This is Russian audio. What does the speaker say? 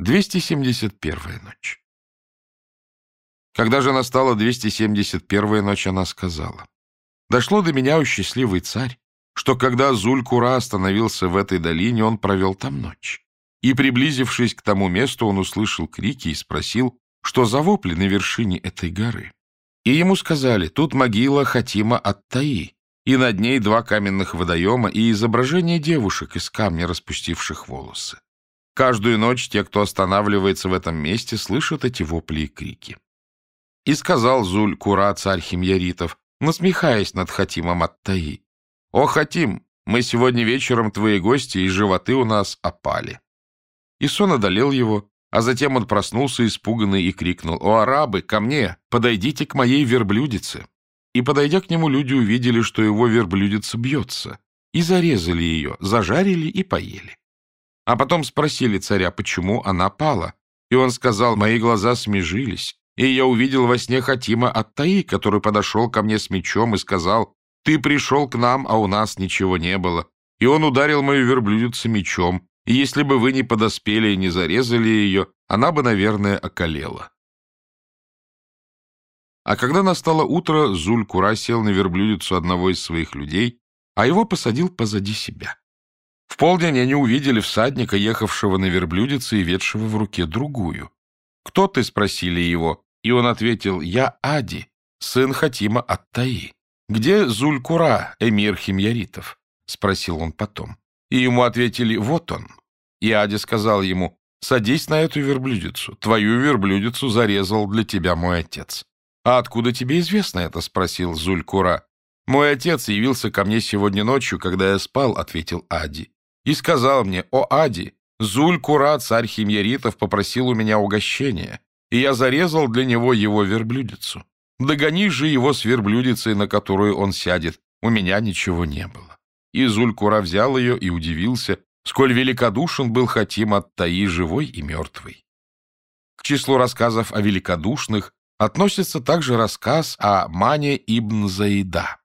271-я ночь. Когда же настала 271-я ночь, она сказала, «Дошло до меня, о счастливый царь, что когда Зуль-Кура остановился в этой долине, он провел там ночь. И, приблизившись к тому месту, он услышал крики и спросил, что за вопли на вершине этой горы. И ему сказали, тут могила Хатима Ат-Таи, и над ней два каменных водоема и изображение девушек из камня, распустивших волосы. Каждую ночь те, кто останавливается в этом месте, слышат эти вопли и крики. И сказал Зуль-Кура, царь химьяритов, насмехаясь над Хатимом Аттаи, «О, Хатим, мы сегодня вечером твои гости, и животы у нас опали». И сон одолел его, а затем он проснулся испуганный и крикнул, «О, арабы, ко мне! Подойдите к моей верблюдице!» И, подойдя к нему, люди увидели, что его верблюдица бьется, и зарезали ее, зажарили и поели. А потом спросили царя, почему она пала. И он сказал, мои глаза смежились, и я увидел во сне Хатима Аттаи, который подошел ко мне с мечом и сказал, ты пришел к нам, а у нас ничего не было. И он ударил мою верблюдицу мечом, и если бы вы не подоспели и не зарезали ее, она бы, наверное, околела. А когда настало утро, Зуль-Кура сел на верблюдицу одного из своих людей, а его посадил позади себя. В полдень они увидели всадника, ехавшего на верблюдице и ведшего в руке другую. «Кто ты?» — спросили его, и он ответил, «Я Ади, сын Хатима Ат-Таи». «Где Зуль-Кура, эмир химьяритов?» — спросил он потом. И ему ответили, «Вот он». И Ади сказал ему, «Садись на эту верблюдицу. Твою верблюдицу зарезал для тебя мой отец». «А откуда тебе известно это?» — спросил Зуль-Кура. «Мой отец явился ко мне сегодня ночью, когда я спал», — ответил Ади и сказал мне, «О, Ади, Зуль-Кура, царь химьяритов, попросил у меня угощения, и я зарезал для него его верблюдицу. Догони же его с верблюдицей, на которую он сядет. У меня ничего не было». И Зуль-Кура взял ее и удивился, сколь великодушен был Хатим от Таи живой и мертвый. К числу рассказов о великодушных относится также рассказ о Мане ибн Заида.